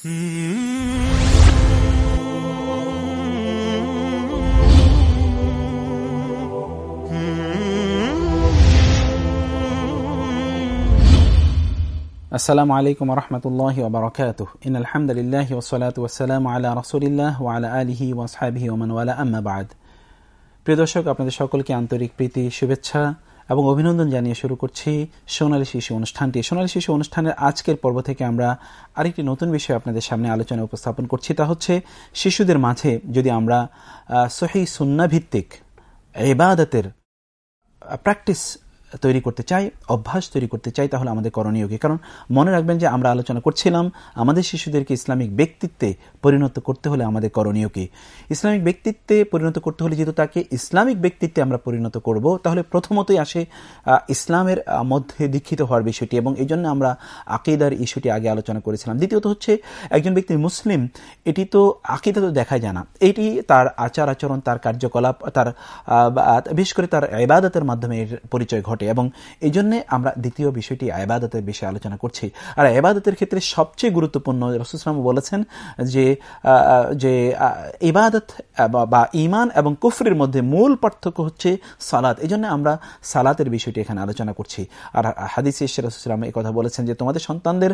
আসসালামু আলাইকুম রহমতুল্লাহ ওবরাকাত ইন আলহামদুলিল্লাহ ওসলাত ওসালাম আলা রসুলিল্লাহ ওয়ালা আলিহি ওয়াসহাবিহি ওমান ওয়ালা আম্মাবাদ প্রিয় দর্শক, আপনাদের সকলকে আন্তরিক প্রীতি, শুভেচ্ছা এবং অভিনন্দন জানিয়ে শুরু করছি সোনালী শিশু অনুষ্ঠানটি। সোনালী শিশু অনুষ্ঠানের আজকের পর্ব থেকে আমরা আরেকটি নতুন বিষয় আপনাদের সামনে আলোচনা উপস্থাপন করছি। তা হচ্ছে শিশুদের মাঝে যদি আমরা সহি সুন্নাভিত্তিক এবাদতের প্র্যাকটিস তৈরি করতে চাই, অভ্যাস তৈরি করতে চাই তাহলে আমাদের করণীয় কি? কারণ মনে রাখবেন যে আমরা আলোচনা করছিলাম, আমাদের শিশুদেরকে ইসলামিক ব্যক্তিত্বে পরিণত করতে হলে আমাদের করণীয় কি? ইসলামিক ব্যক্তিত্বে পরিণত করতে হলে যেহেতু তাকে ইসলামিক ব্যক্তিত্বে আমরা পরিণত করব, তাহলে প্রথমতই আসে ইসলামের মধ্যে দীক্ষিত হওয়ার বিষয়টি এবং এই জন্য আমরা আকিদার ইস্যুটি আগে আলোচনা করেছিলাম। দ্বিতীয়ত হচ্ছে একজন ব্যক্তি মুসলিম, এটি তো আকিদা তো দেখা যায় না। এটি তার আচার আচরণ, তার কার্যকলাপ, তার বিশেষ করে তার ইবাদতের মাধ্যমে পরিচয় ঘটে। ঘটে এবং এই জন্য আমরা দ্বিতীয় বিষয়টি আবাদতের বিষয়ে আলোচনা করছি। আর আবাদতের ক্ষেত্রে সবচেয়ে গুরুত্বপূর্ণ রসুসলাম বলেছেন যে যে ইবাদত বা ইমান এবং কুফরির মধ্যে মূল পার্থক্য হচ্ছে সালাত। এই জন্য আমরা সালাতের বিষয়টি এখানে আলোচনা করছি। আর হাদিস ইসে রসুলাম এই কথা বলেছেন যে, তোমাদের সন্তানদের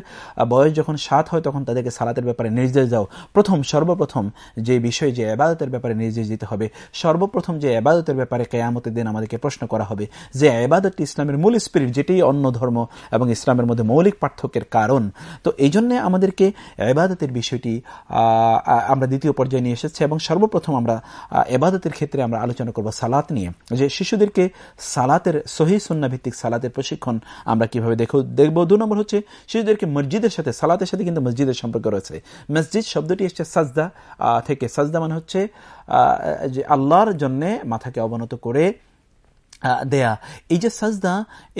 বয়স যখন সাত হয় তখন তাদেরকে সালাতের ব্যাপারে নির্দেশ দাও। প্রথম, সর্বপ্রথম যে বিষয় যে আবাদতের ব্যাপারে নির্দেশ দিতে হবে, সর্বপ্রথম যে আবাদতের ব্যাপারে কেয়ামতের দিন আমাদেরকে প্রশ্ন করা হবে যে, আবাদত একটি ইসলামের মূল স্পিরিট যেটি অন্য ধর্ম এবং ইসলামের মধ্যে মৌলিক পার্থক্যের কারণ, তো এই জন্যে আমাদেরকে এবাদতের বিষয়টি আমরা দ্বিতীয় পর্যায়ে নিয়ে এসেছি এবং সর্বপ্রথম আমরা এবাদতের ক্ষেত্রে আমরা আলোচনা করব সালাত নিয়ে। যে শিশুদেরকে সালাতের, সহি ভিত্তিক সালাতের প্রশিক্ষণ আমরা কীভাবে দেখো দেখব? দু নম্বর হচ্ছে শিশুদেরকে মসজিদের সাথে, সালাতের সাথে কিন্তু মসজিদের সম্পর্ক রয়েছে। মসজিদ শব্দটি এসছে সাজদা থেকে সাজদা মানে হচ্ছে যে আল্লাহর জন্যে মাথাকে অবনত করে দেয়া। এই যে সাজদা,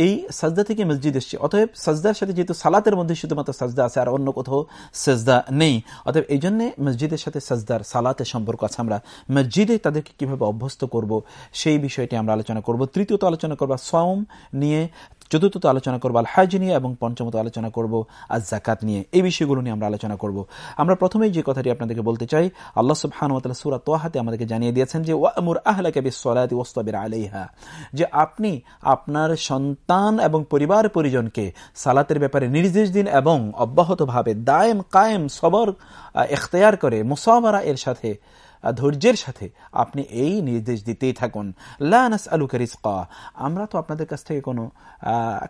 এই সাজদা থেকে মসজিদ এসছে। অতএব সাজদার সাথে যেহেতু সালাতের মধ্যে শুধুমাত্র সাজদা আছে, আর অন্য কোথাও সাজদা নেই। অতএব এই জন্য মসজিদের সাথে সাজদার সালাতের সম্পর্ক আছে। আমরা মসজিদে তাদেরকে কীভাবে অভ্যস্ত করব, সেই বিষয়টি আমরা আলোচনা করব। তৃতীয়ত আলোচনা করবা সম নিয়ে চতুর্থত আলোচনা করব আল হাজ নিয়ে এবং পঞ্চমত আলোচনা করব আজ জাকাত নিয়ে। এই বিষয়গুলো নিয়ে আমরা আলোচনা করব। আমরা প্রথমেই যে কথাটি আপনাদেরকে বলতে চাই, আল্লাহ সুবহান সুরা তোহাতে আমাদেরকে জানিয়ে দিয়েছেন যে, ওয়ামুর আহলাকে বিসলাতি ওয়াস্তাবির আলাইহা যে আপনি আপনার সন্তান এবং পরিবার পরিজনকে সালাতের ব্যাপারে নির্দেশ দিন এবং অব্যাহতভাবে দায়েম কায়েম সবর এখতেয়ার করে মুসাওয়ারা এর সাথে ধৈর্যের সাথে আপনি এই নির্দেশ দিতেই থাকুন। লানাস আলু রিজকা। আমরা তো আপনাদের কাছ থেকে কোনো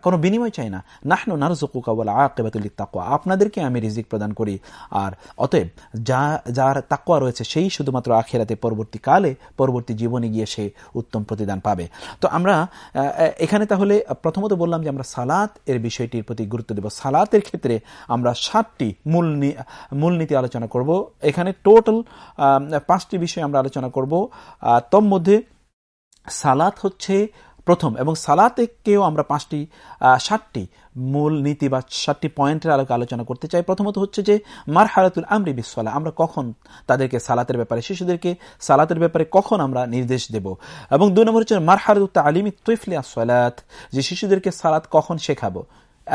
কোনো বিনিময় চাই না। নাহনু নারজুকুকা বলা আকেবাতুল তাকুয়া আপনাদেরকে আমি রিজিক প্রদান করি। আর অতএব যা, যার তাকুয়া রয়েছে সেই শুধুমাত্র আখেরাতে পরবর্তীকালে পরবর্তী জীবনে গিয়ে সে উত্তম প্রতিদান পাবে। তো আমরা এখানে তাহলে প্রথমত বললাম যে আমরা সালাত এর বিষয়টির প্রতি গুরুত্ব দেব। সালাতের ক্ষেত্রে আমরা সাতটি মূল মূলনীতি আলোচনা করব। এখানে টোটাল পাঁচটি বিষয় আমরা আলোচনা করব। তোর মধ্যে সালাত হচ্ছে প্রথম এবং সালাতেকেও আমরা পাঁচটি ষাটটি মূল নীতি বা ষাটটি পয়েন্টের আলোকে আলোচনা করতে চাই। প্রথমত হচ্ছে যে মার হারাতুল আমরি বিশ্বলা আমরা কখন তাদেরকে সালাতের ব্যাপারে, শিশুদেরকে সালাতের ব্যাপারে কখন আমরা নির্দেশ দেব? এবং দুই নম্বর হচ্ছে মার হারাতুল আলিমি তৈফলি আসলাত যে শিশুদেরকে সালাত কখন শেখাবো?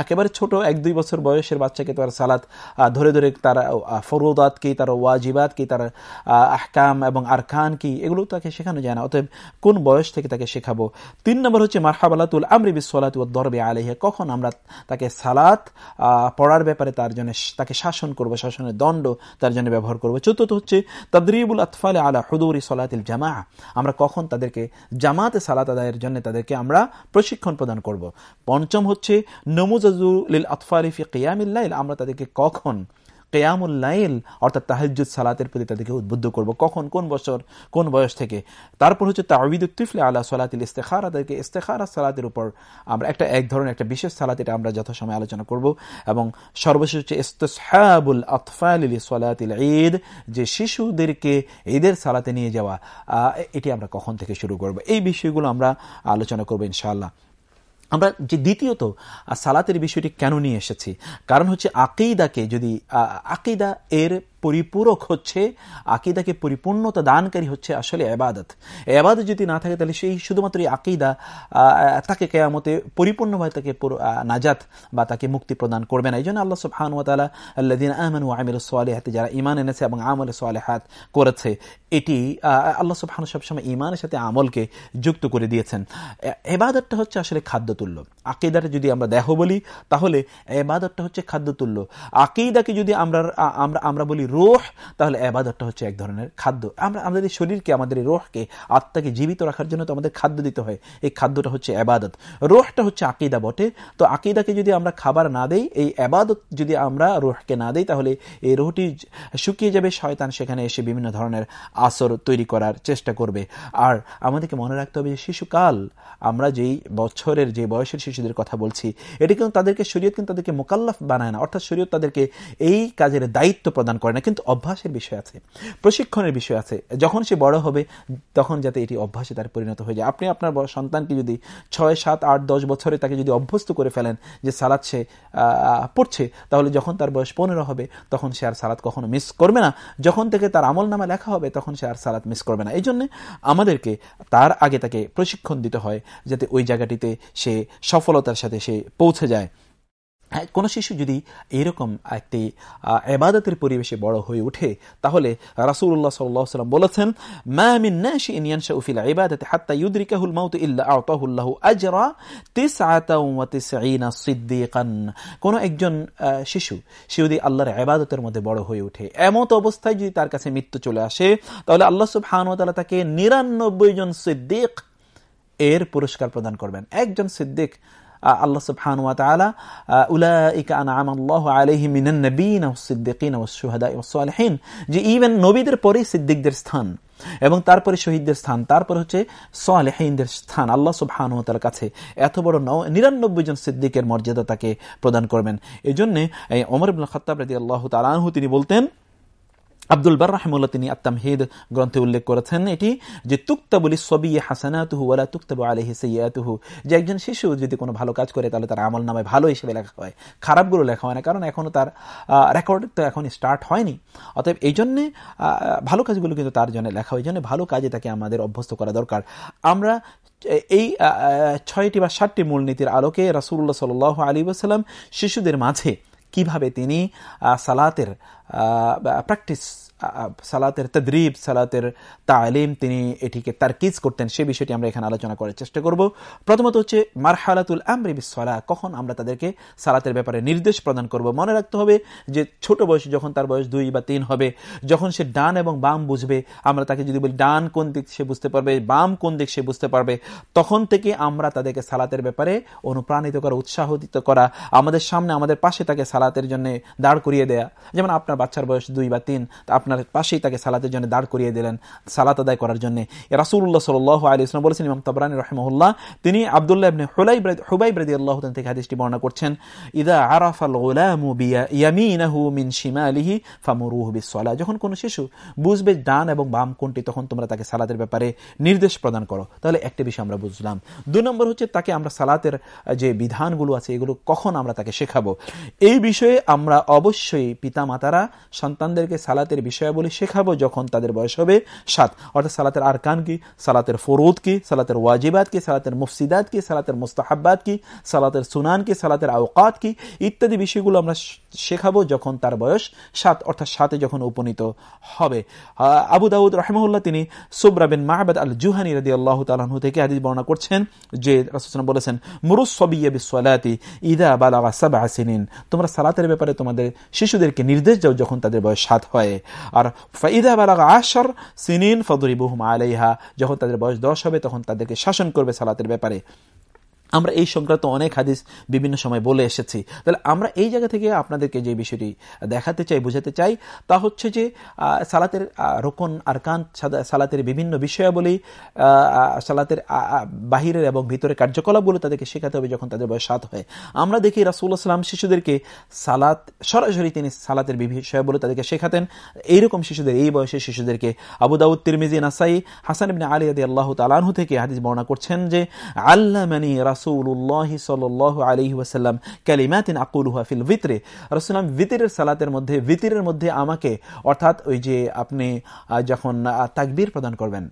একেবারে ছোট, এক, দুই বছর বয়সের বাচ্চাকে তার সালাত ধরে ধরে তার ফরোদাত কি, তার ওয়াজিবাত কি, তার আহকাম এবং আরকান কি, এগুলো তাকে শেখানো যায় না। অতএব কোন বয়স থেকে তাকে শেখাবো? তিন নম্বর হচ্ছে, মারহাবালাতুল আমরি বিসলাত দরবে আলহে কখন আমরা তাকে সালাত পড়ার ব্যাপারে তার জন্য তাকে শাসন করব, শাসনের দণ্ড তার জন্য ব্যবহার করব। চতুর্থ হচ্ছে, তদরিবুল আতফালে আলা হুদুরি সলাতিল জামা আমরা কখন তাদেরকে জামাতে সালাত আদায়ের জন্য তাদেরকে আমরা প্রশিক্ষণ প্রদান করব। পঞ্চম হচ্ছে, নমুজ আমরা তাদেরকে কখন কেয়ামুল্লাইল অর্থাৎ তাহাজুদ সালাতের প্রতি তাদেরকে উদ্বুদ্ধ করব? কখন? কোন বছর? কোন বয়স থেকে? তারপর হচ্ছে তাবিদ উত্তিফলে আল্লাহ সালাতিল ইস্তেখারা। তাদেরকে ইস্তেখারা সালাতের উপর আমরা একটা এক ধরনের একটা বিশেষ সালাত, এটা আমরা যথাসময় আলোচনা করব। এবং সর্বশেষ হচ্ছে ইস্তহাবুল আতফালিল সালাতিল ঈদ, যে শিশুদেরকে ঈদের সালাতে নিয়ে যাওয়া। এটি আমরা কখন থেকে শুরু করব? এই বিষয়গুলো আমরা আলোচনা করব ইনশাআল্লাহ। আমরা যে দ্বিতীয়ত সালাতের বিষয়টি কেন নিয়ে এসেছি? কারণ হচ্ছে আকেইদাকে যদি আকেইদা এর পরিপূরক হচ্ছে, আকিদাকে পরিপূর্ণতা দানকারী হচ্ছে আসলে এবাদত। এবাদত যদি না থাকে, তাহলে সেই শুধুমাত্র এই আকিদা তাকে কেয়ামতে পরিপূর্ণভাবে তাকে নাজাত বা তাকে মুক্তি প্রদান করবে না। এই জন্য আল্লাহ সুবহানুয়াতালা আল্লাদিন আহমান আমির সোয়ালেহাতে যারা ইমান এনেছে এবং আমল সোয়ালেহাত করেছে, এটি আল্লাহ সুবহানু সবসময় ইমানের সাথে আমলকে যুক্ত করে দিয়েছেন। এবাদতটা হচ্ছে আসলে খাদ্য তুল্য আকিদাটা যদি আমরা দেহ বলি, তাহলে এবাদতটা হচ্ছে খাদ্য তুল্য আকিদাকে যদি আমরা আমরা বলি রোহ, তাহলে এবাদতটা হচ্ছে এক ধরনের খাদ্য। আমরা আমাদের এই শরীরকে, আমাদের এই রোহকে, আত্মাকে জীবিত রাখার জন্য তো আমাদের খাদ্য দিতে হয়, এই খাদ্যটা হচ্ছে এবাদত রোহটা হচ্ছে আকিদা বটে। তো আকিদাকে যদি আমরা খাবার না দেই, এই এবাদত যদি আমরা রোহকে না দিই, তাহলে এই রোহটি শুকিয়ে যাবে, শয়তান সেখানে এসে বিভিন্ন ধরনের আসর তৈরি করার চেষ্টা করবে। আর আমাদেরকে মনে রাখতে হবে যে শিশুকাল, আমরা যেই বছরের, যে বয়সের শিশুদের কথা বলছি, এটি কিন্তু তাদেরকে, শরীয়ত কিন্তু তাদেরকে মোকাল্লাফ বানায় না। অর্থাৎ শরীয়ত তাদেরকে এই কাজের দায়িত্ব প্রদান করে না। কিন্তু অভ্যাসের বিষয় আছে, প্রশিক্ষণের বিষয় আছে। যখন সে বড় হবে, তখন যাতে এটি অভ্যাসে তার পরিণত হয়ে যায়। আপনি আপনার সন্তানকে যদি ছয়, সাত, আট, দশ বছরে তাকে যদি অভ্যস্ত করে ফেলেন যে সালাদ সে পড়ছে, তাহলে যখন তার বয়স পনেরো হবে, তখন সে আর সালাদ কখনো মিস করবে না। যখন থেকে তার আমল নামা লেখা হবে, তখন সে আর সালাদ মিস করবে না। এই জন্য আমাদেরকে তার আগে তাকে প্রশিক্ষণ দিতে হয়, যাতে ওই জায়গাটিতে সে সফলতার সাথে সে পৌঁছে যায়। কোনো শিশু যদি এরকম একটি এবাদতের পরিবেশে বড় হয়ে ওঠে, তাহলে রাসুল্লাহ সাল্লাম বলেছেন কোন একজন শিশু, সে যদি আল্লাহর এবাদতের মধ্যে বড় হয়ে ওঠে, এমত অবস্থায় যদি তার কাছে মৃত্যু চলে আসে, তাহলে আল্লাহ সুবহানাহু ওয়া তাকে 99 জন সিদ্দিক এর পুরস্কার প্রদান করবেন। একজন সিদ্দিক আল্লাহ সুবহান ওয়া তাআলা উলাইকা আনআম আলাইহিম মিনান নাবিয়িন ওয়াস সিদ্দিকিন ওয়াস শুহাদা ওয়াস সালিহিন। যে ইভেন নবীদের পরে সিদ্দিকদের স্থান এবং তারপরে শহীদদের স্থান, তারপর হচ্ছে সালেহিনদের স্থান আল্লাহ সুবহানুতার কাছে। এত বড় নিরানব্বই জন সিদ্দিকের মর্যাদা তাকে প্রদান করবেন। এই জন্যে অমর ইবুল খত্তাব রাজি আল্লাহ তালাহু তিনি বলতেন আব্দুল বার রাহমুল্লাহ তিনি আত্মামহিদ গ্রন্থে উল্লেখ করেছেন এটি যে, তুক্তাবলি সবি হাসানাতুহু ওয়ালা তুক্তাবু আলহি সৈয়াতুহু যে, একজন শিশু যদি কোনো ভালো কাজ করে, তাহলে তার আমল নামে ভালো হিসেবে লেখা হয়। খারাপগুলো লেখা হয় না, কারণ এখনও তার রেকর্ড তো এখন স্টার্ট হয়নি। অতএব এই জন্যে ভালো কাজগুলো কিন্তু তার জন্য লেখা হয়। জন্য ভালো কাজে তাকে আমাদের অভ্যস্ত করা দরকার। আমরা এই ছয়টি বা সাতটি মূলনীতির আলোকে রাসুল্লাহ সাল আলী ওসাল্লাম শিশুদের মাঝে কীভাবে তিনি সালাতের প্র্যাকটিস সালাতের তদ্রিব, সালাতের তালিম তিনি এটিকে তারকিজ করতেন, সে বিষয়টি আমরা এখানে আলোচনা করার চেষ্টা করব। প্রথমত হচ্ছে, মারহালাতুল আমরি বিসলা কখন আমরা তাদেরকে সালাতের ব্যাপারে নির্দেশ প্রদান করব? মনে রাখতে হবে যে ছোট বয়স যখন তার বয়স দুই বা তিন হবে, যখন সে ডান এবং বাম বুঝবে, আমরা তাকে যদি বলি ডান কোন দিক সে বুঝতে পারবে, বাম কোন দিক সে বুঝতে পারবে, তখন থেকে আমরা তাদেরকে সালাতের ব্যাপারে অনুপ্রাণিত করা, উৎসাহিত করা, আমাদের সামনে, আমাদের পাশে তাকে সালাতের জন্য দাঁড় করিয়ে দেয়া। যেমন আপনার বাচ্চার বয়স দুই বা তিন আপনার পাশেই তাকে সালাতের জন্য দাঁড় করিয়ে দিলেন, সালাত আদায় করার জন্য। রাসুল্লাহ সাল আলী ইসলাম বলেছেন, ইমাম তবরানী রহমুল্লাহ তিনি আবদুল্লাহ ইবনে হুবাই ব্রাদি আল্লাহ থেকে হাদিসটি বর্ণনা করছেন, ইদা আরাফাল গোলামু যখন কোনো শিশু বুঝবে ডান এবং বাম কোনটি, তখন তোমরা তাকে সালাতের ব্যাপারে নির্দেশ প্রদান করো। তাহলে একটা বিষয় আমরা বুঝলাম। দুই নম্বর হচ্ছে, তাকে আমরা সালাতের যে বিধানগুলো আছে, এগুলো কখন আমরা তাকে শেখাবো? এই বিষয়ে আমরা অবশ্যই পিতা মাতারা সন্তানদেরকে সালাতের বিষয়াবলী শেখাবো যখন তাদের বয়স হবে সাত। অর্থাৎ সালাতের আরকান কি? সালাতের ফরুদ কি? সালাতের ওয়াজিবাদ কি? সালাতের মুফসিদাত কি? সালাতের মুস্তাহাব্বাদ কি? সালাতের সুনান কি? সালাতের আওকাত কি? ইত্যাদি বিষয়গুলো আমরা শেখাবো যখন তার বয়স সাত। অর্থাৎ সাতে যখন উপনীত হবে। আবু দাউদ রহমউল্লাহ তিনি সুব্রাবিন মাহবাদ আল জুহানি রাদি আল্লাহ তালু থেকে হাদিস বর্ণনা করছেন যে রাসুলাম বলেছেন মুরুসবিয়া বিসলাতি ইদা বালাগা সাবা আসিনিন তোমরা সালাতের ব্যাপারে তোমাদের শিশুদেরকে নির্দেশ দাও যখন তাদের বয়স সাত হয়। আর ফাইদা বালাগ আশার সিনিন ফদরিবুহুম আলাইহা, যখন তাদের বয়স দশ হবে, তখন তাদেরকে শাসন করবে সালাতের ব্যাপারে। আমরা এই সংক্রান্ত অনেক হাদিস বিভিন্ন সময় বলে এসেছি। তাহলে আমরা এই জায়গা থেকে আপনাদেরকে যে বিষয়টি দেখাতে চাই, বুঝাতে চাই, তা হচ্ছে যে সালাতের রোকন, আরকান সালাতের বিভিন্ন বিষয়াবলী সালাতের বাহিরের এবং ভিতরে কার্যকলাপগুলো তাদেরকে শেখাতে হবে যখন তাদের বয়স সাত হয়। আমরা দেখি রাসুল্লাহ সাল্লাম শিশুদেরকে সালাত, সরাসরি তিনি সালাতের বিষয়াবলী তাদেরকে শেখাতেন। এইরকম শিশুদের, এই বয়সের শিশুদেরকে আবু দাউদ, তিরমিজি, নাসাই, হাসান ইবনে আলী আদি আল্লাহ তালানহু থেকে হাদিস বর্ণনা করছেন যে আল্লাহ মানি রাস রাসূলুল্লাহ সাল্লাল্লাহু আলহি ওয়াসাল্লাম ক্যালিমাতিন আকুলুহা ফিল ভিতরে। রসুলাম ভিতরের সালাতের মধ্যে, ভিতরের মধ্যে আমাকে, অর্থাৎ ওই যে আপনি যখন তাকবির প্রদান করবেন।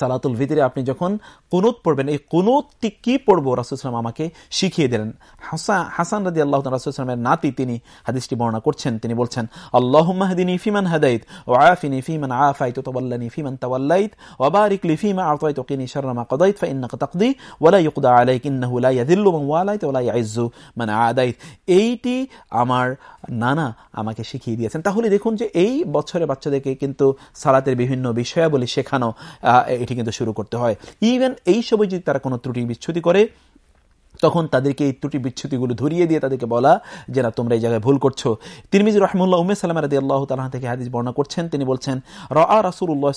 সালাতুল ভিতরে আপনি যখন কুনুত পড়বেন, এই কুনুতটি কি পড়ব? রাসুলাম আমাকে শিখিয়ে দিলেন। হাসান রাদি আল্লাহ রাসুলামের নাতি, তিনি হাদিসটি বর্ণনা করছেন। তিনি বলছেন আল্লাহ মাহদিনী ফিমান হাদাইত ও আফিনী ফিমান আফাইত ফিমান তাওয়াল্লাইত ওবারিক লি ফিমা আতাইত কিনি শারমা কদাইত ফাইন্নাকা তাকদি ওয়ালা ইউকদা আলাইক, ইন্নাহু লা ইয়াযিল্লু মান ওয়ালাইত ওয়ালা ইয়াইজ্জু মান আদাইত। এইটি আমার নানা আমাকে শিখিয়ে দিয়েছেন। তাহলে দেখুন যে এই বছরে বাচ্চাদেরকে কিন্তু সালাতের বিভিন্ন বিষয়াবলী শেখানো এটি কিন্তু শুরু করতে হয়। ইভেন এই সময় যদি তারা কোনো ত্রুটি বিচ্ছুতি করে, তখন তাদেরকে এই ত্রুটি বিচ্ছুতিগুলো ধরিয়ে দিয়ে তাদেরকে বলা যে, না, তোমরা এই জায়গায় ভুল করছ। তিরমিজি রহমুল্লাহ উমে সালাম রাদি আল্লাহ তালাহ থেকে হাদিস বর্ণনা করছেন। তিনি বলছেন রা রাসুল্লাহ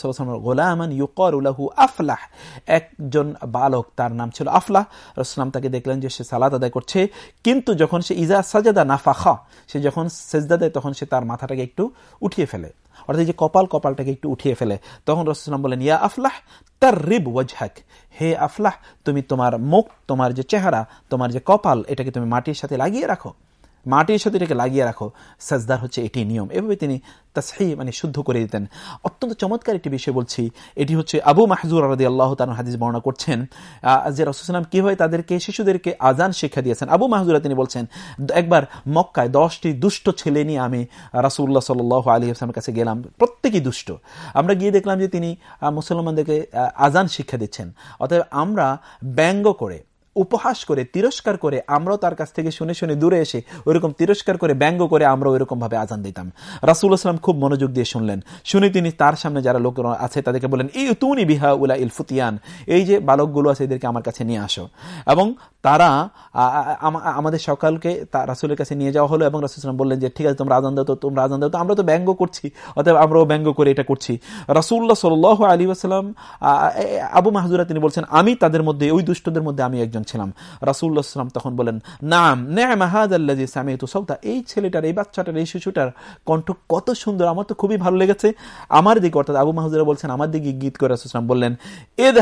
গোলামান ইউকর উল্লাহু আফলাহ। একজন বালক, তার নাম ছিল আফলাহ। রসলাম তাকে দেখলেন যে, সে সালাদ আদায় করছে। কিন্তু যখন সে ইজা সাজাদা নাফাখা, সে যখন সেজদা দেয়, তখন সে তার মাথাটাকে একটু উঠিয়ে ফেলে। অর্থাৎ যে কপাল কপালটাকে একটু উঠিয়ে ফেলে, তখন রসুলাম বলেন, ইয়া আফলাহ তার রিব ওয়াজহাক। হে আফলাহ, তুমি তোমার মুখ, তোমার যে চেহারা, তোমার যে কপাল, এটাকে তুমি মাটির সাথে লাগিয়ে রাখো। মাটির সাথে এটাকে লাগিয়ে রাখো। সাজদার হচ্ছে এটি নিয়ম। এভাবে তিনি তাসহি মানে শুদ্ধ করে দিতেন। অত্যন্ত চমৎকার একটি বিষয় বলছি। এটি হচ্ছে আবু মাহজুর রাদি আল্লাহ তার হাদিস বর্ণনা করছেন। যে রসুলাম কীভাবে তাদেরকে, শিশুদেরকে আজান শিক্ষা দিয়েছেন। আবু মাহজুরা তিনি বলছেন, একবার মক্কায় দশটি দুষ্ট ছেলে নিয়ে আমি রাসুল্লাহ সাল আলী আসলামের কাছে গেলাম। প্রত্যেকেই দুষ্ট। আমরা গিয়ে দেখলাম যে তিনি মুসলমানদেরকে আজান শিক্ষা দিচ্ছেন। অতএব আমরা ব্যঙ্গ করে উপহাস করে, তিরস্কার করে আমরাও তার কাছ থেকে শুনে শুনে দূরে এসে ওইরকম তিরস্কার করে, ব্যঙ্গ করে আমরা ওইরকম ভাবে আজান দিতাম। রাসুল আসলাম খুব মনোযোগ দিয়ে শুনলেন। শুনে তিনি তার সামনে যারা লোক আছে তাদেরকে বলেন এই তুনি বিহা উলা ইল ফুতিয়ান, এই যে বালকগুলো আছে এদেরকে আমার কাছে নিয়ে আসো। এবং তারা আমাদের সকালকে রাসুলের কাছে নিয়ে যাওয়া হলো এবং রাসুলাম বললেন যে, ঠিক আছে, তোমরা আজান দাও, তো তোমরা আজান দাও, তো আমরা তো ব্যঙ্গ করছি, অতএব আমরাও ব্যঙ্গ করে এটা করছি। রাসুল্লাহ সাল আলী আসসালাম আবু মাহজুরা তিনি বলছেন, আমি তাদের মধ্যে, ওই দুষ্টদের মধ্যে আমি একজন ছিলাম রাসুল্লাহাম তখন বলেন, নাম নেহাদি সামিতু সৌদা এই ছেলেটার, এই বাচ্চাটার, এই শিশুটার কণ্ঠ কত সুন্দর, আমার তো খুবই ভালো লেগেছে। আমার দিকে, অর্থাৎ আবু মাহুদুরা বলছেন, আমার দিকে গীত করে রাসুলাম বললেন এদ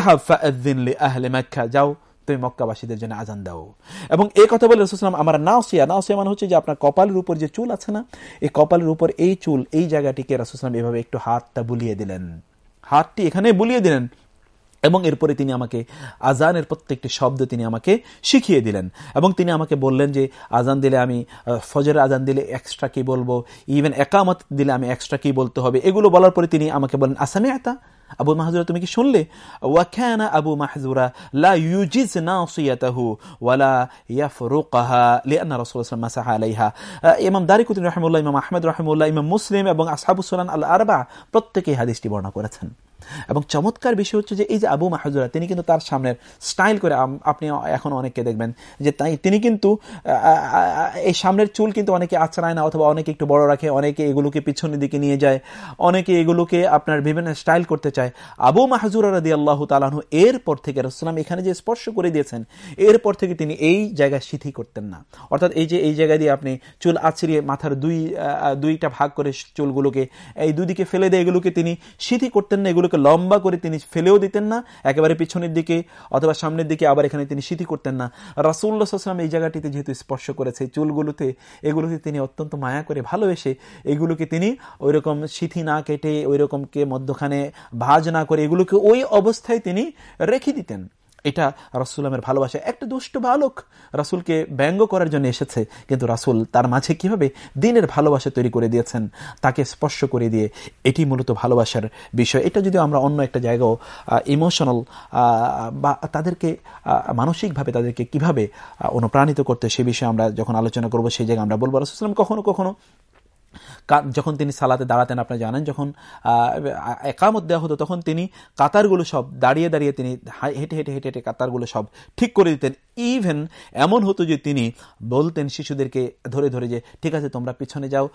আহলে মেক্ষা যাও, তুমি মক্কাবাসীদের জন্য আজান দাও। এবং এই কথা বলে রসুলাম আমার নাওসিয়া নাওসিয়া মানে হচ্ছে যে আপনার কপালের উপর যে চুল আছে না, এই কপালের উপর এই চুল, এই জায়গাটিকে রাসুলাম এভাবে একটু হাতটা বুলিয়ে দিলেন। হাতটি এখানে বুলিয়ে দিলেন। এবং এরপরে তিনি আমাকে আজানের প্রত্যেকটি শব্দ তিনি আমাকে শিখিয়ে দিলেন। এবং তিনি আমাকে বললেন যে, আজান দিলে আমি ফজরের আজান দিলে এক্সট্রা কি বলব? ইভেন একামত দিলে আমি এক্সট্রা কি বলতে হবে? এগুলো বলার পরে তিনি আমাকে বলেন আসামে আতা আবু মাহজুরা, তুমি কি শুনলে? ওয়াখানা আবু মাহজুরা, লা ইউজিজ নাসিয়াতাহু ওয়ালা ইয়াফরুকাহা লিআন্না রাসূলুল্লাহ সাল্লাল্লাহু আলাইহি ইমাম দারিকুতুনি রাহিমাহুল্লাহ, ইমাম আহমদ রাহিমাহুল্লাহ, ইমাম মুসলিম এবং আসহাবুস সুনান আল আরবা প্রত্যেকেই হাদিসটি বর্ণনা করেছেন। এবং চমৎকার বিষয় হচ্ছে যে এই যে আবু মাহাজুরা, তিনি কিন্তু তার সামনের স্টাইল করে আপনি এখন অনেককে দেখবেন যে তাই তিনি কিন্তু এই সামনের চুল কিন্তু অনেকে আচড়ায় না অথবা অনেকে একটু বড় রাখে, অনেকে এগুলোকে পিছনের দিকে নিয়ে যায়, অনেকে এগুলোকে আপনার বিভিন্ন স্টাইল করতে চায়। আবু মাহাজুরা রাদি আল্লাহ তালাহু এরপর থেকে রসলাম এখানে যে স্পর্শ করে দিয়েছেন, এরপর থেকে তিনি এই জায়গায় সিথি করতেন না। অর্থাৎ এই যে, এই জায়গা দিয়ে আপনি চুল আছড়িয়ে মাথার দুই দুইটা ভাগ করে চুলগুলোকে, এই দুদিকে ফেলে দিয়ে এগুলোকে তিনি সিথি করতেন না এগুলোকে লম্বা করে তিনি ফেলেও দিতেন না, একেবারে পিছনের দিকে অথবা সামনের দিকে আবার এখানে তিনি সিথি করতেন না। রাসুল্লা সাল্লাম এই জায়গাটিতে যেহেতু স্পর্শ করেছে চুলগুলোতে, এগুলোকে তিনি অত্যন্ত মায়া করে ভালোবেসে এগুলোকে তিনি ওই রকম সিথি না কেটে ওই রকমকে মধ্যখানে ভাজ না করে এগুলোকে ওই অবস্থায় তিনি রেখে দিতেন। এটা রাসুলামের ভালোবাসা। একটা দুষ্ট বালক রাসুলকে ব্যঙ্গ করার জন্য এসেছে, কিন্তু রাসুল তার মাঝে কীভাবে দিনের ভালোবাসা তৈরি করে দিয়েছেন তাকে স্পর্শ করে দিয়ে এটি মূলত ভালোবাসার বিষয়। এটা যদি আমরা অন্য একটা জায়গাও ইমোশনাল বা তাদেরকে মানসিকভাবে তাদেরকে কীভাবে অনুপ্রাণিত করতে সে বিষয়ে আমরা যখন আলোচনা করব, সেই জায়গায় আমরা বলব রাসুলাম কখনো কখনো যখন তিনি সালাতে দাঁড়াতেন, আপনি জানেন, যখন একামত দেওয়া হতো, তখন তিনি কাতারগুলো সব দাঁড়িয়ে দাঁড়িয়ে তিনি হেঁটে হেঁটে হেঁটে হেঁটে কাতারগুলো সব ঠিক করে দিতেন। ইভেন এমন হতো যে তিনি বলতেন শিশুদেরকে ধরে ধরে যে, ঠিক আছে, তোমরা পিছনে যাও।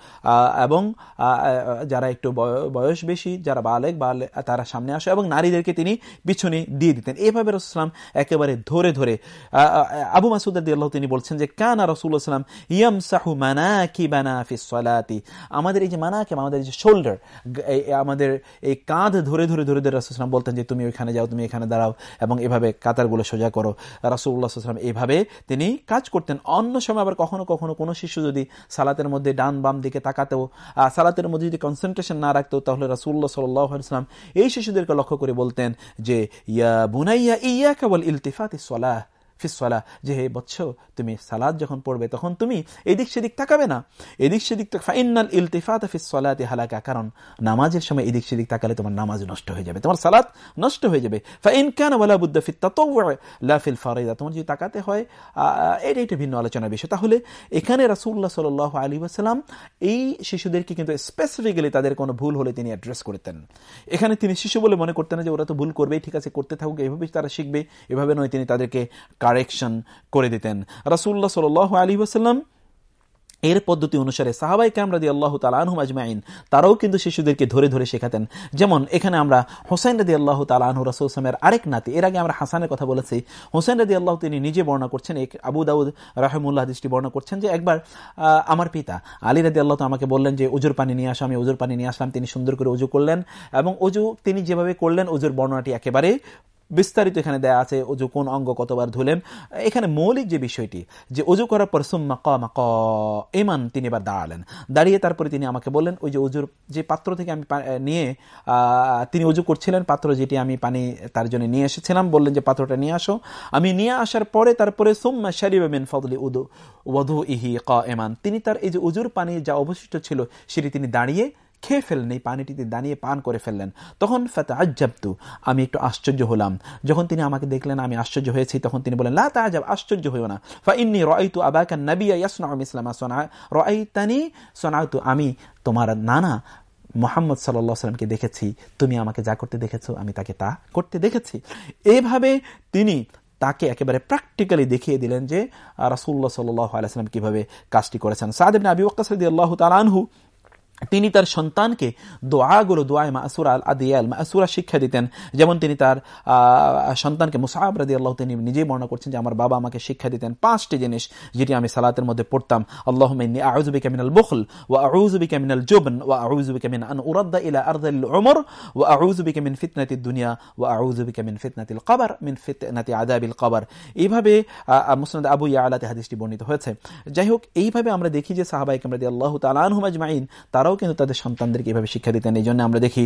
এবং যারা একটু বয়স বেশি, যারা বালেক বা তারা সামনে আসো এবং নারীদেরকে তিনি পিছনে দিয়ে দিতেন। এভাবে রসুলাম একেবারে ধরে ধরে আবু মাসুদ আল্লাহ তিনি বলছেন যে, কানা রসুল ইসলাম ইয়াম সাহু মানা কি বানা আমাদের এই যে মানাকে আমাদের যে শোল্ডার আমাদের এই কাঁধ ধরে ধরে ধরে ধরে রাসুলাম বলতেন যে, তুমি ওইখানে যাও, তুমি এখানে দাঁড়াও এবং এভাবে কাতারগুলো সোজা করো। রাসুল্লাহ সাল্লাম এইভাবে তিনি কাজ করতেন। অন্য সময় আবার কখনো কখনো কোনো শিশু যদি সালাতের মধ্যে ডান বাম দিকে তাকাতেও সালাতের মধ্যে যদি কনসেন্ট্রেশন না রাখতো তাহলে রাসুল্লাহ সাল্লাম এই শিশুদেরকে লক্ষ্য করে বলতেন যে, ইয়া বুনাইয়া ইয়া কেবল ইলতিফাত সলাহ। ফিসলা যে হে বৎস, তুমি সালাদ যখন পড়বে, তখন তুমি এদিক সেদিক তাকাবে না। এদিক সেদিক ফাইনাল ইলতিফাত ফিসলাতে হালাকা, কারণ নামাজের সময় এদিক সেদিক তাকালে তোমার নামাজ নষ্ট হয়ে যাবে, তোমার সালাদ নষ্ট হয়ে যাবে। ফাইন কেন বলা বুদ্ধ ফিত লাফিল ফারিদা, তোমার যদি তাকাতে হয় এটা একটা ভিন্ন আলোচনার বিষয়। তাহলে এখানে রাসুল্লাহ সাল আলী আসালাম এই শিশুদেরকে কিন্তু স্পেসিফিক্যালি তাদের কোনো ভুল হলে তিনি অ্যাড্রেস করতেন। এখানে তিনি শিশু বলে মনে করতেন যে ওরা তো ভুল করবেই, ঠিক আছে, করতে থাকুক এভাবে তারা শিখবে, এভাবে নয় তিনি তাদেরকে কারেকশন করে দিতেন। রাসুল্লাহ সাল আলী ওসাল্লাম এর পদ্ধতি অনুসারে সাহাবাই কামরাদি আল্লাহ তালাহম আজমাইন, তারাও কিন্তু শিশুদেরকে ধরে ধরে শেখাতেন। যেমন এখানে আমরা হোসেন রাদি আল্লাহ তালাহু রাসুলসলামের আরেক নাতি, এর আগে আমরা হাসানের কথা বলেছি। হোসেন রাদি আল্লাহ তিনি নিজে বর্ণনা করছেন, এক আবু দাউদ রাহমুল্লাহ দৃষ্টি বর্ণনা করছেন যে একবার আমার পিতা আলী রাদি আল্লাহ তো আমাকে বললেন যে, উজুর পানি নিয়ে আসো, আমি উজুর পানি নিয়ে আসলাম। তিনি সুন্দর করে উজু করলেন এবং উজু তিনি যেভাবে করলেন, উজুর বর্ণনাটি একেবারে বিস্তারিত এখানে দেয়া আছে অজু কোন অঙ্গ কতবার ধুলেন? এখানে মৌলিক যে বিষয়টি, যে অজু করার পর, সুম্মা ক মা ক এমান তিনি এবার দাঁড়ালেন। দাঁড়িয়ে তারপরে তিনি আমাকে বললেন, ওই যে অজুর যে পাত্র থেকে আমি নিয়ে তিনি অজু করছিলেন, পাত্র যেটি আমি পানি তার জন্য নিয়ে এসেছিলাম, বললেন যে, পাত্রটা নিয়ে আসো। আমি নিয়ে আসার পরে তারপরে, সুম্মা শারিব মিন ফদলি উদু ওধু ইহি ক এমান তিনি তার এই যে উজুর পানি যা অবশিষ্ট ছিল, সেটি তিনি দাঁড়িয়ে খেয়ে ফেললেন এই পানিটিতে দাঁড়িয়ে পান করে ফেললেন। তখন ফাতে আজ্জাবতু আমি একটু আশ্চর্য হলাম। যখন তিনি আমাকে দেখলেন, আমি আশ্চর্য হয়েছি। তখন তিনি বলেন লা তাজাব আশ্চর্য হইও না। ফা ইন্নি রয়তু আবাকা নবিয়া ইয়াসনাউ ইসলামা সোনা রয়তানি সোনাউতু আমি তোমার নানা মোহাম্মদ সাল্লাহ সাল্লামকে দেখেছি। তুমি আমাকে যা করতে দেখেছ, আমি তাকে তা করতে দেখেছি। এভাবে তিনি তাকে একেবারে প্র্যাকটিক্যালি দেখিয়ে দিলেন যে রাসুল্লাহ সাল্লাহ আলাইসালাম কীভাবে কাজটি করেছেন। সাদেব আবি ওকাস আল্লাহ তালানহু তিনি তার সন্তানকে দোয়াগুলো দোয়ায় মাসুরা আল আদিয়াল, মাসুরা শিক্ষা দিতেন। যেমন তিনি তার সন্তানকে মুসাহাব রাদি আল্লাহ তিনি নিজেই বর্ণনা করছেন যে, আমার বাবা আমাকে শিক্ষা দিতেন পাঁচটি জিনিস যেটি আমি সালাতের মধ্যে পড়তাম। আল্লাহ আউজুবি কামিনাল বখল ও আউজুবি কামিনাল জুবন ও আউজুবি কামিন আন উরাদ্দা ইলা আরদাল উমর ও আউজুবি কামিন ফিতনাতি দুনিয়া ও আউজুবি কামিন ফিতনাতিল কবর, মিন ফিতনাতি আদাবিল কবর। এইভাবে মুসনাদ আবু ইয়ালাতে হাদিসটি বর্ণিত হয়েছে। যাই হোক, এইভাবে আমরা দেখি যে সাহাবাই কামরাদি আল্লাহ তালানহুম আজমাইন তারাও তারাও কিন্তু তাদের সন্তানদেরকে এভাবে শিক্ষা দিতেন। এই জন্য আমরা দেখি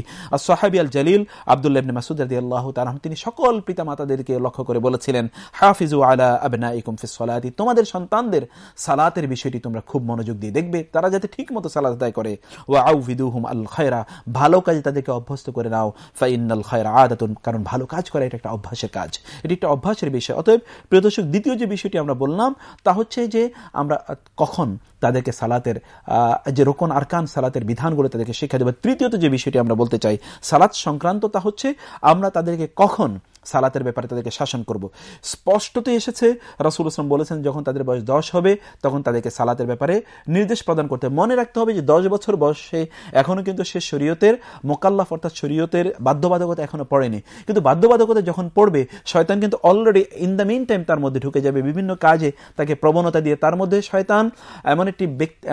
সাহাবি আল জালিল আবদুল্লাহ মাসুদ রাদি আল্লাহ তালাম তিনি সকল পিতা মাতাদেরকে লক্ষ্য করে বলেছিলেন, হাফিজু আলা আবনা ইকুম ফিসলাতি তোমাদের সন্তানদের সালাতের বিষয়টি তোমরা খুব মনোযোগ দিয়ে দেখবে। তারা যাতে ঠিক মতো সালাত আদায় করে। ও আউ হুম আল খায়রা, ভালো কাজে তাদেরকে অভ্যস্ত করে নাও। ফাইনাল খায়রা আদাতুন, কারণ ভালো কাজ করা এটা একটা অভ্যাসের কাজ। এটি একটা অভ্যাসের বিষয়। অতএব প্রিয় দর্শক, দ্বিতীয় যে বিষয়টি আমরা বললাম, তা হচ্ছে যে আমরা কখন তাদেরকে সালাতের যে রোকন আরকান সালাতের বিধানগুলো তাদেরকে শিক্ষা দেবে। তৃতীয়ত যে বিষয়টি আমরা বলতে চাই, সালাত সংক্রান্ত তা হচ্ছে আমরা তাদেরকে কখন সালাতের ব্যাপারে তাদেরকে শাসন করব। স্পষ্টত এসেছে, রাসুল আসলাম বলেছেন, যখন তাদের বয়স দশ হবে, তখন তাদেরকে সালাতের ব্যাপারে নির্দেশ প্রদান করতে মনে রাখতে হবে যে দশ বছর বয়সে এখনও কিন্তু সে শরীয়তের মোকাল্লাফ অর্থাৎ শরীয়তের বাধ্যবাধকতা এখনও পড়েনি। কিন্তু বাধ্যবাধকতা যখন পড়বে, শয়তান কিন্তু already in the main time তার মধ্যে ঢুকে যাবে। বিভিন্ন কাজে তাকে প্রবণতা দিয়ে তার মধ্যে শয়তান এমন একটি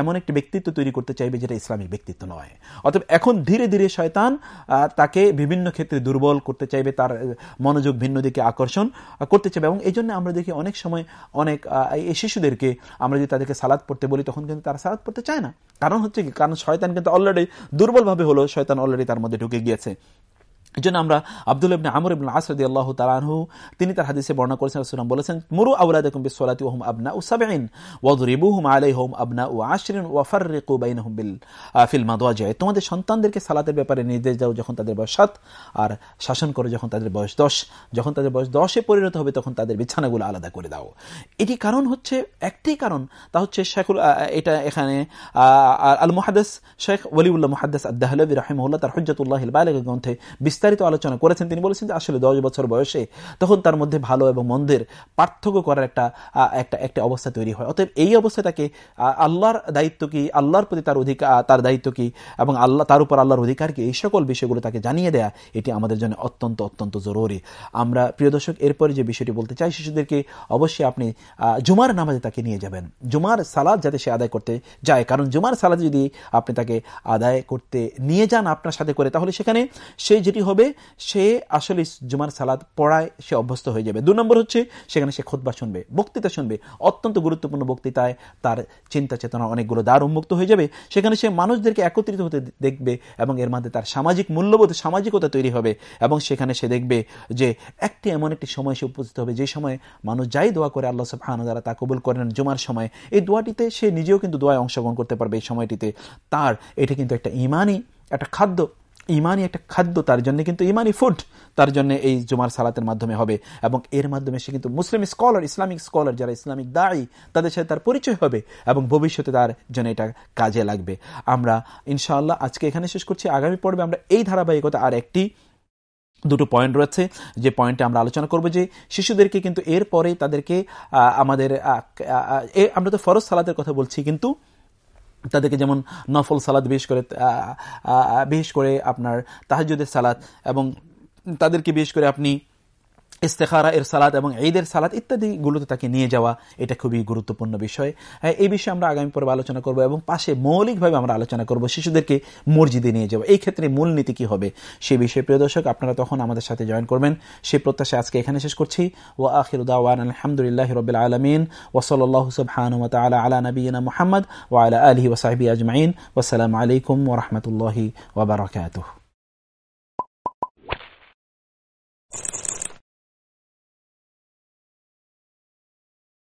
এমন একটি ব্যক্তিত্ব তৈরি করতে চাইবে যেটা ইসলামিক ব্যক্তিত্ব নয়। অতএব এখন ধীরে ধীরে শয়তান তাকে বিভিন্ন ক্ষেত্রে দুর্বল করতে চাইবে, তার মনোযোগ ভিন্ন দিকে আকর্ষণ করতে চাইবে এবং এই জন্য আমরা দেখি অনেক সময় অনেক এই শিশুদেরকে আমরা যদি তাদেরকে সালাদ পড়তে বলি, তখন কিন্তু তারা সালাদ পড়তে চায় না। কারণ হচ্ছে কি, কারণ শয়তান কিন্তু অলরেডি দুর্বলভাবে হলো শয়তান অলরেডি তার মধ্যে ঢুকে গিয়েছে। এই জন্য আমরা আব্দুল ইবনে আমর ইবনে আসরদি আল্লাহ তালানহু তিনি তার হাদিসে বর্ণনা করেছেন রাসূলুল্লাহ বলেছেন, মুরু আওলাদাকুম বিসসালাতি ওয়া হুম আবনাউ সাবঈন, ওয়াদরিবুহুম আলাইহিম আবনাউ আশরিন ওয়া ফাররিকু বাইনাহুম বিল ফিল মাদওয়াজি তোমাদের সন্তানদেরকে সালাতের ব্যাপারে নির্দেশ দাও যখন তাদের বয়স সাত, আর শাসন করো যখন তাদের বয়স দশ। যখন তাদের বয়স দশে পরিণত হবে, তখন তাদের বিছানাগুলো আলাদা করে দাও। এটি কারণ হচ্ছে একটি কারণ, তা হচ্ছে শেখুল এটা এখানে আল মুহাদ্দিস শেখ ওলিউল্লাহ মুহাদ্দিস আদ-দাহলভী তার হুজ্জাতুল্লাহ বালিগ গ্রন্থে বিস্তারিত আলোচনা করেছেন। তিনি বলেছেন যে আসলে দশ বছর বয়সে তখন তার মধ্যে ভালো এবং মন্দের পার্থক্য করার একটা একটা একটা অবস্থা তৈরি হয়। অতএব এই অবস্থা তাকে আল্লাহর দায়িত্ব কি, আল্লাহর প্রতি তার অধিকার তার দায়িত্ব কি এবং আল্লাহ, তার উপর আল্লাহর অধিকার কি, এই সকল বিষয়গুলো তাকে জানিয়ে দেয়া, এটি আমাদের জন্য অত্যন্ত অত্যন্ত জরুরি। আমরা প্রিয় দর্শক, এরপরে যে বিষয়টি বলতে চাই, শিশুদেরকে অবশ্যই আপনি জুমার নামাজে তাকে নিয়ে যাবেন। জুমার সালাদ যাতে সে আদায় করতে যায়। কারণ জুমার সালাদ যদি আপনি তাকে আদায় করতে নিয়ে যান আপনার সাথে করে, তাহলে সেখানে সে যেটি হবে, সে আসলে জুমার সালাদ পড়ায় সে অভ্যস্ত হয়ে যাবে। দু নম্বর হচ্ছে, সেখানে সে খোদবা শুনবে, বক্তৃতা শুনবে। অত্যন্ত গুরুত্বপূর্ণ বক্তৃতায় তার চিন্তা চেতনা অনেকগুলো দ্বার উন্মুক্ত হয়ে যাবে। সেখানে সে মানুষদেরকে একত্রিত হতে দেখবে এবং এর মধ্যে তার সামাজিক মূল্যবোধ, সামাজিকতা তৈরি হবে এবং সেখানে সে দেখবে যে একটি এমন একটি সময় সে উপস্থিত হবে, যে সময় মানুষ যাই দোয়া করে, আল্লাহ সুবহান দ্বারা তা কবুল করেন জুমার সময়। এই দোয়াটিতে সে নিজেও কিন্তু দোয়ায় অংশগ্রহণ করতে পারবে এই সময়টিতে। তার এটা কিন্তু একটা ইমানই, একটা খাদ্য ইমানই একটা খাদ্য, তার জন্য কিন্তু ইমানই ফুড তার জন্য এই জুমার সালাতের মাধ্যমে হবে। এবং এর মাধ্যমে সে কিন্তু মুসলিম স্কলার ইসলামিক স্কলার যারা ইসলামিক দায়ী তাদের সাথে তার পরিচয় হবে এবং ভবিষ্যতে তার জন্য এটা কাজে লাগবে। আমরা, ইনশাআল্লাহ, আজকে এখানে শেষ করছি। আগামী পর্বে আমরা এই ধারাবাহিকতা আর একটি, দুটো পয়েন্ট রয়েছে। যে পয়েন্টে আমরা আলোচনা করব যে শিশুদেরকে কিন্তু এরপরেই তাদেরকে আমাদের আমরা তো ফরজ সালাতের কথা বলছি, কিন্তু তাদেরকে যেমন নফল সালাদ বেশ করে বিশেষ করে আপনার তাহাজুদের সালাদ এবং তাদেরকে বিশেষ করে আপনি ইস্তেখারা এর সালাদ এবং ঈদের সালাদ ইত্যাদিগুলোতে তাকে নিয়ে যাওয়া, এটা খুবই গুরুত্বপূর্ণ বিষয়। হ্যাঁ এই বিষয়ে আমরা আগামী পর্বে আলোচনা করব এবং পাশে মৌলিকভাবে আমরা আলোচনা করব শিশুদেরকে মসজিদে নিয়ে যাওয়া। এই ক্ষেত্রে মূলনীতি কি হবে? সে বিষয়ে প্রিয় দর্শক, আপনারা তখন আমাদের সাথে জয়েন করবেন। সে প্রত্যাশা আজকে এখানে শেষ করছি। ও আখির আখিরুদ্দাওয়ান আলহামদুলিল্লাহ রবিল আলমিন। ওসল্লাহ সুবহানুমত আলা আলা নবীনা মোহাম্মদ ও আলা আলহি ওসাহবি আজমাইন। ওসালামু আলাইকুম ওরহমতুল্লাহি ওবরাকাতুহ